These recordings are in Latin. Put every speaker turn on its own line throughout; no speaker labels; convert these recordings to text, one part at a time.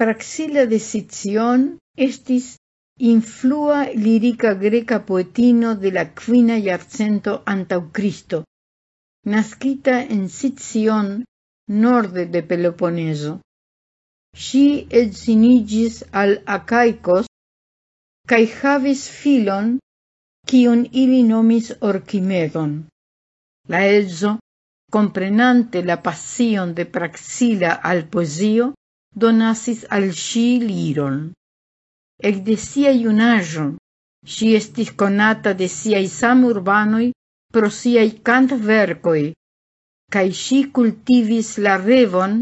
Praxila de Sicion estis influa lirica greca poetino de la quina iarcento antau Cristo, nascita en Sicion norde de Peloponeso. Si sinigis al Acaicos cae havis filon cion ili nomis Orchimedon. La edzo, comprenante la passion de Praxila al poesio, donasis al si liron. Ec de sia iunajo, si estis conata de siai samurbanoi pro siai cantvercoi, cae si cultivis la revon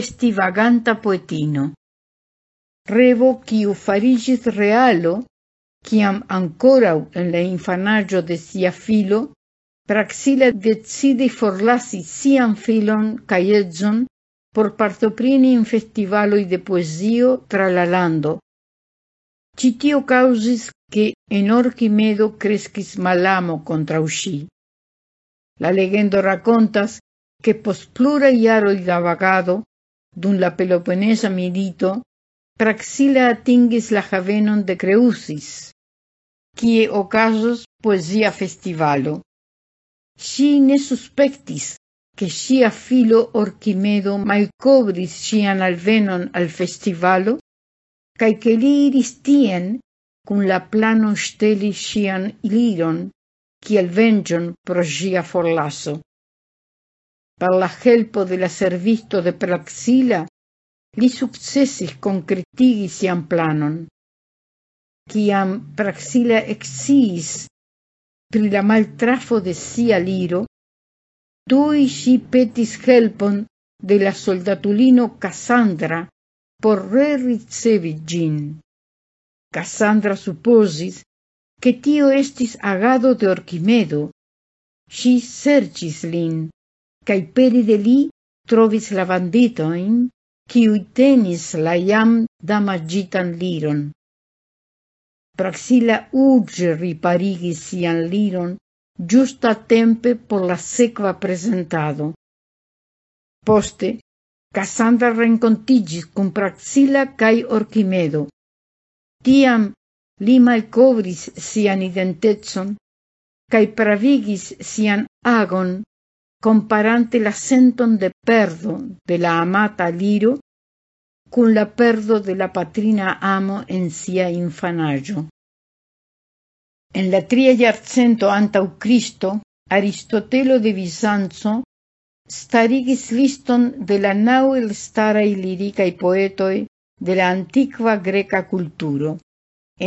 esti vaganta poetino. Revo quiu farigis realo, ciam ancorau en la infanaggio de sia filo, Praxila decidi forlasi sian filon cae edzon por partoprini in festivaloi de poesio tra la lando. Citio causis che en medo crescis malamo contra usci. La legendo racontas che pos plura iaroi da vagado, dun la Peloponesa milito, Praxila atingis la havenon de Creusis, quie ocasos poesia festivalo. Si ne suspectis che sia filo Orchimedo cobris sian alvenon al festivalo, cae che li iris tien cum la plano steli sian iliron, ciel vengion pro sia forlaso. Per la helpo de la servisto de Praxila, li successis concretigi sian planon. Ciam Praxila exis pri la maltrafo de sia liro, Tui si petis helpon de la soldatulino Cassandra por re-ricevi gin. Cassandra supposis che tio estis agado de Orchimedo. Si sercis lin, cae peri de li trovis la banditoin, qui tenis la iam damagitan liron. Praxila urge riparigis sian liron giusta tempe por la sequa presentado. Poste, Cassandra rencontigis cum Praxila cae Orquimedo. Tiam li malcovris sian identetson, cae pravigis sian agon, comparante la senton de perdo de la amata Liro cun la perdo de la patrina amo en sia infanaggio. En la Trijährcento antaŭ Kristo Aristotelo de Bizanzo, starigis liston de la naŭ elstaraj lirikaj poetoi de la antikva greka kulturo.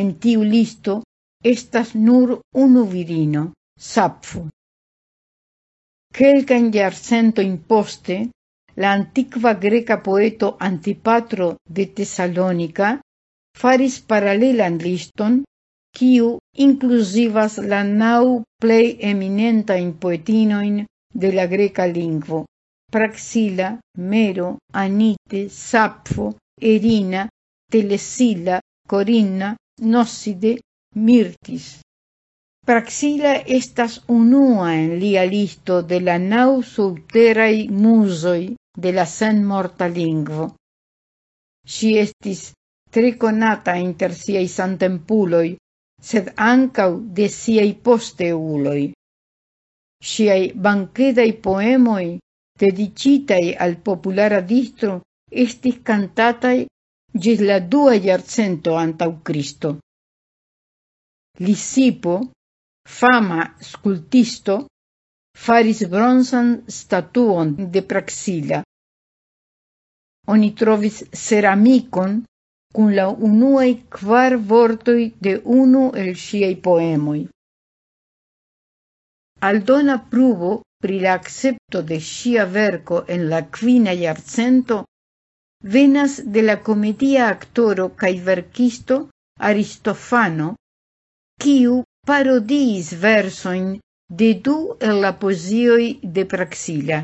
En tiu listo estas nur unu virino, Sapfo. Kelkajn jarcentojn imposte la antikva Greca poeto Antipatro de Tesalonika faris paralelan liston quiu inclusivas la nau plei eminenta in poetinoin de la greca lingvo: Praxila, Mero, Anite, Sappho, Erina, Telesila, Corinna, Nosside, Mirtis. Praxila estas unua en lia listo de la nau subterai musoi de la senmorta lingvo. Si estis tre conata inter siei santempuloi, sed ancau de siei posteuloi. Siei banquedai poemoi, dedicitai al populara distro, estis cantatai gis la dua iarcento antau Cristo. Lisipo, fama scultisto, faris bronzan statuon de Praxila. Oni trovis ceramicon cun la unuae quar vortoi de unu el siei poemoi. Aldona pruvo pri la accepto de sia verco en la quina iarcento venas de la comedia actoro cae verkisto Aristofano, quiu parodiis versoin de du el la posioi de Praxila.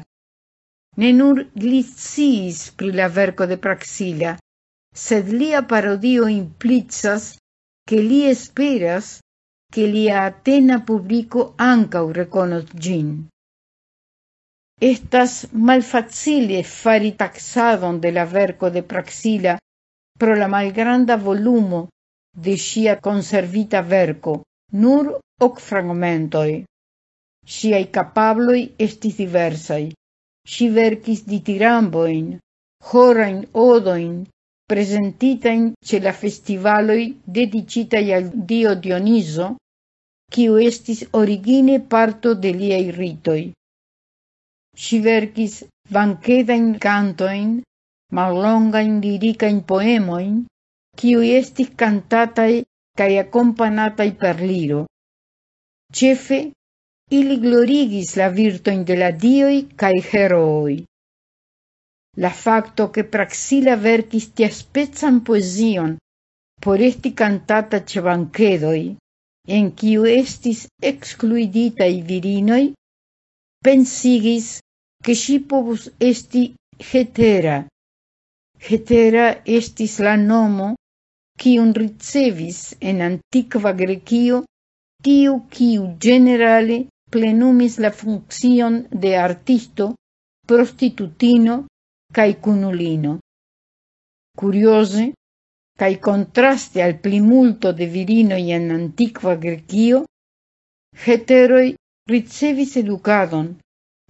Ne nur gliciis pri la verco de Praxila, sed lia parodio implicas che li esperas che lia atena publico ancau reconos gin. Estas malfacile fari taxadon de la verco de Praxila pro la malgranda volumo de sia conservita verco, nur hoc fragmentoi. Siai capabloi estis diversai. Si verkis ditiramboin, horain odoin, presentitain ce la festivaloi dedicitai al dio Dioniso, quiu estis origine parto de liei ritoi. Si verkis bankedain cantoin, mallongain liricain poemoin, quiu estis cantatai cae accompanatai per liro. Cefe, ili glorigis la virtoin de la dioi cae heroi. La facto che Praxila verkis tiaspezan poesion por esti cantata ce banquedoi, en quiu estis excluiditai virinoi, pensigis che si povus esti hetera. Hetera estis la nomo kiun ricevis en antiqua Grecio tiu quiu generale plenumis la funccion de artisto, prostitutino cae cunulino. Curiose, cae contraste al plimulto de virinoi en antiqua Grecio, heteroi ricevis educadon,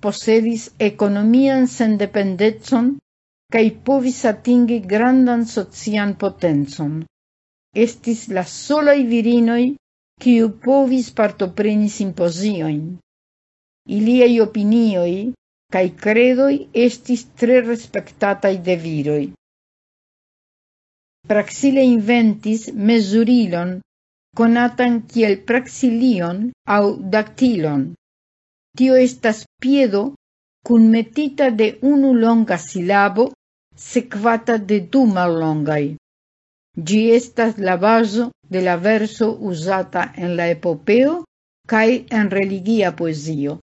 posedis economian sendependetson, cae povis atingi grandan socian potenzon. Estis la solai virinoi quiu povis partopreni simposioin. Iliei opinioi cae credoi estis tre respectatai de viroi. Praxile inventis mezurilon, conatan kiel praxilion au dactilon. Tio estas piedo kunmetita de unu longa silabo, sequata de du mallongai. Gi estas la baso de la verso usata en la epopeo cae en religia poesio.